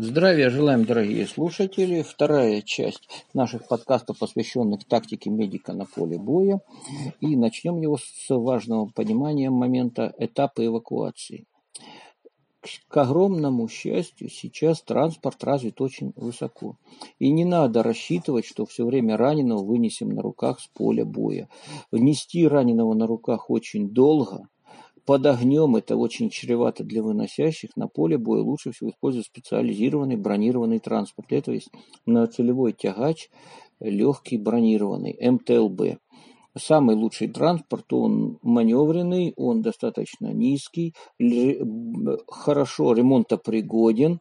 Здравия желаем, дорогие слушатели. Вторая часть наших подкастов, посвященных тактике медика на поле боя. И начнем его с важного понимания момента этапа эвакуации. К огромному счастью, сейчас транспорт развит очень высоко. И не надо рассчитывать, что все время раненого вынесем на руках с поля боя. Внести раненого на руках очень долго – под огнем это очень чревато для выносящих. На поле боя лучше всего использовать специализированный бронированный транспорт. Для этого есть целевой тягач, легкий бронированный, МТЛБ. Самый лучший транспорт, он маневренный, он достаточно низкий, хорошо ремонтопригоден,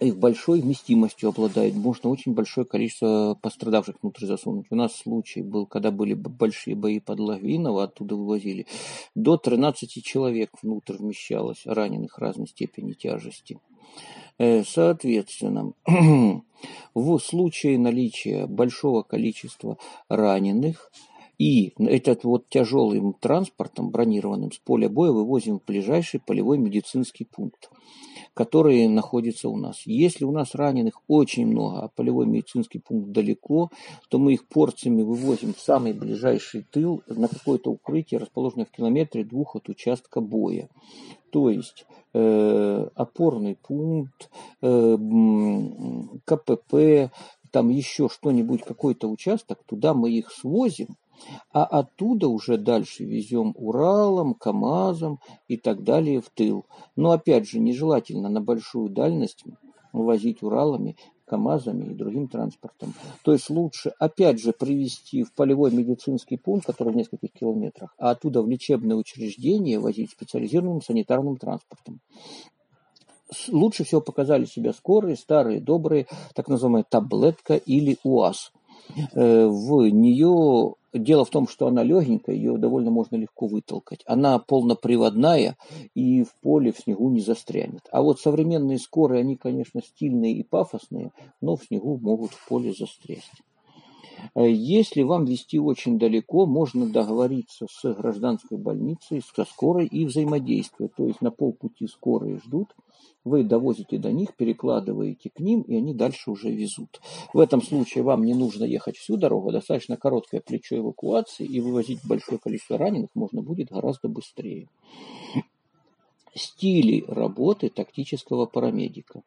и большой вместимостью обладает. Можно очень большое количество пострадавших внутрь засунуть. У нас случай был, когда были большие бои под Лавиново, оттуда вывозили. До 13 человек внутрь вмещалось, раненых разной степени тяжести. Э, соответственно, в случае наличия большого количества раненых, и этот вот тяжелым транспортом, бронированным с поля боя, вывозим в ближайший полевой медицинский пункт которые находятся у нас. Если у нас раненых очень много, а полевой медицинский пункт далеко, то мы их порциями вывозим в самый ближайший тыл на какое-то укрытие, расположенное в километре двух от участка боя. То есть э, опорный пункт, э, КПП, там еще что-нибудь, какой-то участок, туда мы их свозим, а оттуда уже дальше везем Уралом, КАМАЗом и так далее в тыл. Но опять же, нежелательно на большую дальность возить Уралами, КАМАЗами и другим транспортом. То есть лучше, опять же, привести в полевой медицинский пункт, который в нескольких километрах, а оттуда в лечебное учреждение возить специализированным санитарным транспортом лучше всего показали себя скорые, старые, добрые, так называемая таблетка или УАЗ. Э, в нее Дело в том, что она легенькая, ее довольно можно легко вытолкать. Она полноприводная и в поле, в снегу не застрянет. А вот современные скорые, они, конечно, стильные и пафосные, но в снегу могут в поле застрять. Э, если вам вести очень далеко, можно договориться с гражданской больницей, со скорой и взаимодействовать. То есть на полпути скорые ждут, вы довозите до них, перекладываете к ним, и они дальше уже везут. В этом случае вам не нужно ехать всю дорогу, достаточно короткое плечо эвакуации, и вывозить большое количество раненых можно будет гораздо быстрее. Стили работы тактического парамедика.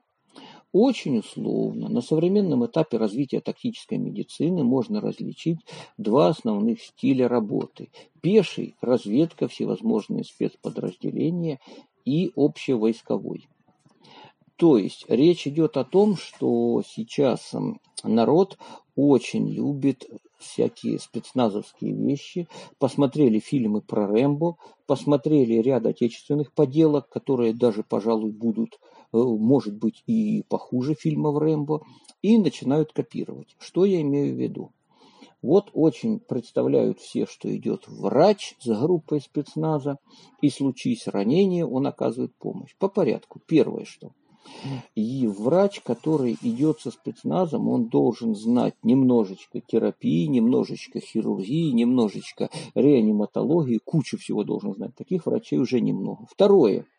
Очень условно. На современном этапе развития тактической медицины можно различить два основных стиля работы. Пеший – разведка, всевозможные спецподразделения и общевойсковой. То есть речь идет о том, что сейчас народ очень любит всякие спецназовские вещи, посмотрели фильмы про Рэмбо, посмотрели ряд отечественных поделок, которые даже, пожалуй, будут Э, может быть и похуже фильмов Рэмбо, и начинают копировать. Что я имею в виду? Вот очень представляют все, что идет врач с группой спецназа, и случись ранение, он оказывает помощь. По порядку. Первое что. И врач, который идет со спецназом, он должен знать немножечко терапии, немножечко хирургии, немножечко реаниматологии, кучу всего должен знать. Таких врачей уже немного. Второе –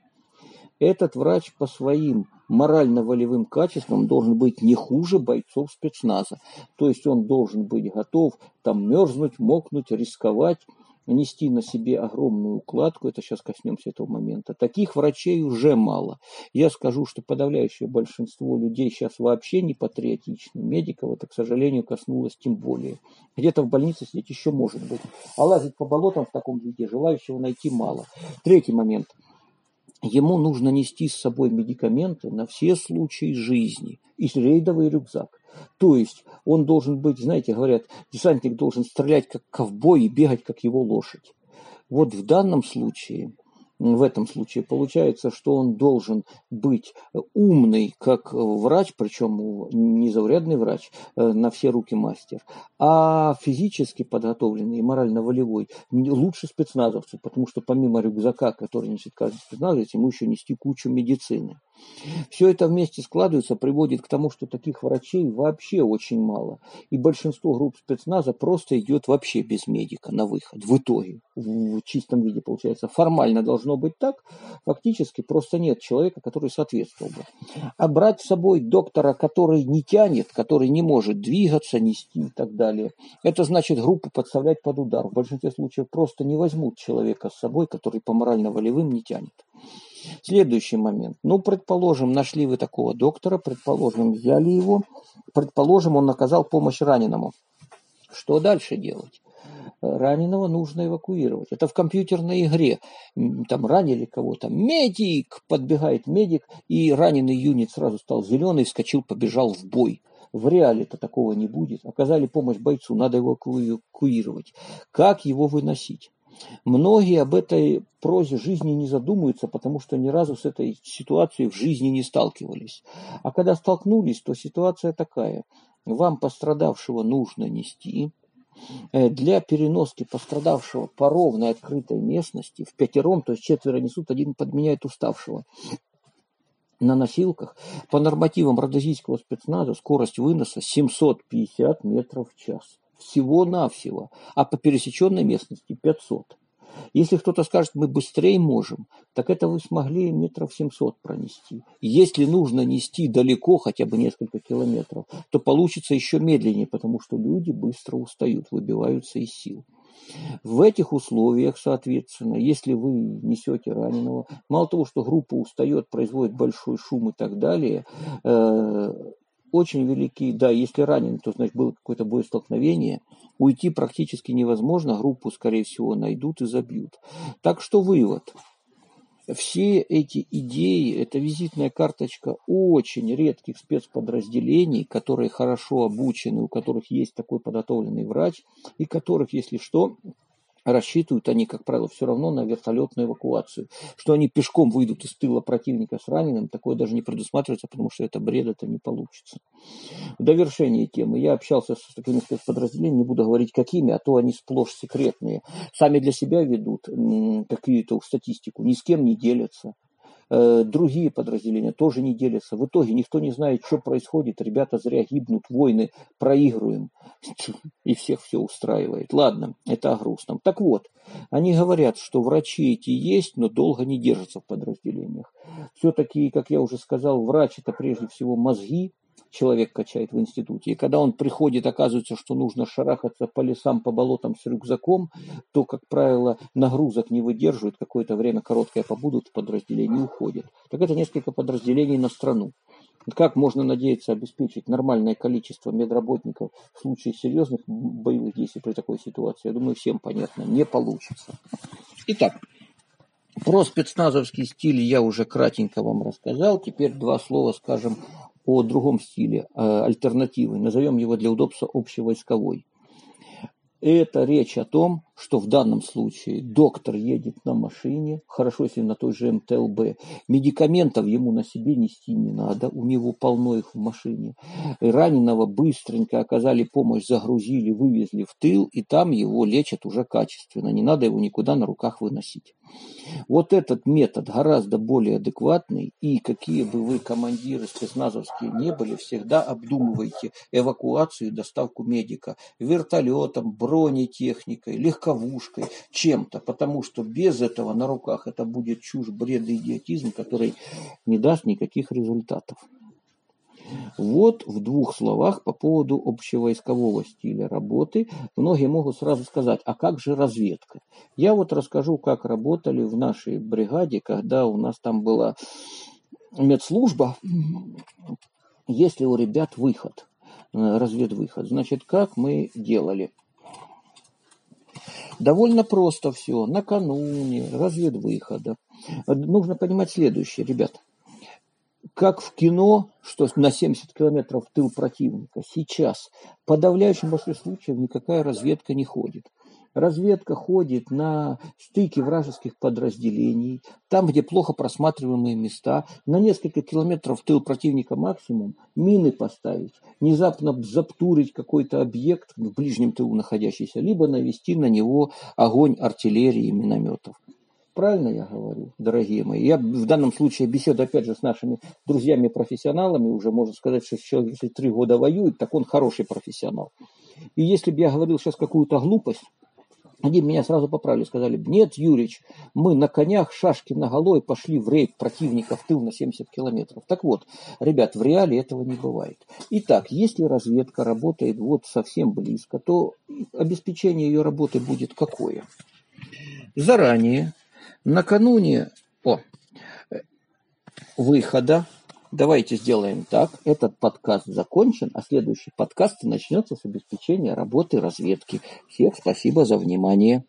этот врач по своим морально-волевым качествам должен быть не хуже бойцов спецназа. То есть он должен быть готов там мерзнуть, мокнуть, рисковать, нести на себе огромную укладку, это сейчас коснемся этого момента. Таких врачей уже мало. Я скажу, что подавляющее большинство людей сейчас вообще не патриотичны. Медиков это, к сожалению, коснулось тем более. Где-то в больнице сидеть еще может быть. А лазить по болотам в таком виде желающего найти мало. Третий момент – ему нужно нести с собой медикаменты на все случаи жизни и рейдовый рюкзак. То есть он должен быть, знаете, говорят, десантник должен стрелять как ковбой и бегать как его лошадь. Вот в данном случае в этом случае получается, что он должен быть умный, как врач, причем незаурядный врач, э, на все руки мастер, а физически подготовленный и морально-волевой лучше спецназовцы, потому что помимо рюкзака, который несет каждый спецназовец, ему еще нести кучу медицины. Все это вместе складывается, приводит к тому, что таких врачей вообще очень мало. И большинство групп спецназа просто идет вообще без медика на выход. В итоге, в чистом виде получается. Формально должно быть так, фактически просто нет человека, который соответствовал бы. А брать с собой доктора, который не тянет, который не может двигаться, нести и так далее, это значит группу подставлять под удар. В большинстве случаев просто не возьмут человека с собой, который по морально-волевым не тянет. Следующий момент. Ну, предположим, нашли вы такого доктора, предположим, взяли его, предположим, он оказал помощь раненому. Что дальше делать? раненого нужно эвакуировать. Это в компьютерной игре. Там ранили кого-то. Медик! Подбегает медик, и раненый юнит сразу стал зеленый, вскочил, побежал в бой. В реале-то такого не будет. Оказали помощь бойцу, надо его эвакуировать. Как его выносить? Многие об этой прозе жизни не задумываются, потому что ни разу с этой ситуацией в жизни не сталкивались. А когда столкнулись, то ситуация такая. Вам пострадавшего нужно нести, э, для переноски пострадавшего по ровной открытой местности в пятером, то есть четверо несут, один подменяет уставшего. На носилках по нормативам родозийского спецназа скорость выноса 750 метров в час всего-навсего, а по пересеченной местности 500. Если кто-то скажет, мы быстрее можем, так это вы смогли метров 700 пронести. Если нужно нести далеко, хотя бы несколько километров, то получится еще медленнее, потому что люди быстро устают, выбиваются из сил. В этих условиях, соответственно, если вы несете раненого, мало того, что группа устает, производит большой шум и так далее, э, очень велики. Да, если ранен, то значит было какое-то боестолкновение. Уйти практически невозможно, группу, скорее всего, найдут и забьют. Так что вывод. Все эти идеи, это визитная карточка очень редких спецподразделений, которые хорошо обучены, у которых есть такой подготовленный врач, и которых, если что, рассчитывают они, как правило, все равно на вертолетную эвакуацию. Что они пешком выйдут из тыла противника с раненым, такое даже не предусматривается, потому что это бред, это не получится. В довершение темы. Я общался с такими спецподразделениями, не буду говорить какими, а то они сплошь секретные. Сами для себя ведут какую-то статистику, ни с кем не делятся. Э, другие подразделения тоже не делятся. В итоге никто не знает, что происходит. Ребята зря гибнут, войны проигрываем. И всех все устраивает. Ладно, это о грустном. Так вот, они говорят, что врачи эти есть, но долго не держатся в подразделениях. Все-таки, как я уже сказал, врач это прежде всего мозги, человек качает в институте. И когда он приходит, оказывается, что нужно шарахаться по лесам, по болотам с рюкзаком, то, как правило, нагрузок не выдерживают, какое-то время короткое побудут в подразделении уходят. Так это несколько подразделений на страну. Как можно надеяться обеспечить нормальное количество медработников в случае серьезных боевых действий при такой ситуации? Я думаю, всем понятно, не получится. Итак, про спецназовский стиль я уже кратенько вам рассказал. Теперь два слова скажем о другом стиле, э, альтернативы. Назовем его для удобства общевойсковой. Это речь о том, что в данном случае доктор едет на машине, хорошо, если на той же МТЛБ, медикаментов ему на себе нести не надо, у него полно их в машине. Раненого быстренько оказали помощь, загрузили, вывезли в тыл, и там его лечат уже качественно, не надо его никуда на руках выносить. Вот этот метод гораздо более адекватный, и какие бы вы командиры спецназовские не были, всегда обдумывайте эвакуацию и доставку медика вертолетом, бронетехникой, легковушкой, чем-то, потому что без этого на руках это будет чушь, бред и идиотизм, который не даст никаких результатов. Вот в двух словах по поводу общевойскового стиля работы. Многие могут сразу сказать, а как же разведка? Я вот расскажу, как работали в нашей бригаде, когда у нас там была медслужба, если у ребят выход, э, разведвыход. Значит, как мы делали? Довольно просто все. Накануне разведвыхода. Нужно понимать следующее, ребят как в кино, что на 70 километров в тыл противника, сейчас в подавляющем большинстве случаев никакая разведка не ходит. Разведка ходит на стыке вражеских подразделений, там, где плохо просматриваемые места, на несколько километров в тыл противника максимум, мины поставить, внезапно заптурить какой-то объект в ближнем тылу находящийся, либо навести на него огонь артиллерии и минометов. Правильно я говорю, дорогие мои? Я в данном случае беседую, опять же, с нашими друзьями-профессионалами. Уже можно сказать, что человек, если три года воюет, так он хороший профессионал. И если бы я говорил сейчас какую-то глупость, они меня сразу поправили, сказали, нет, Юрич, мы на конях, шашки на голой пошли в рейд противника в тыл на 70 километров. Так вот, ребят, в реале этого не бывает. Итак, если разведка работает вот совсем близко, то обеспечение ее работы будет какое? Заранее, накануне о, выхода Давайте сделаем так. Этот подкаст закончен, а следующий подкаст начнется с обеспечения работы разведки. Всех спасибо за внимание.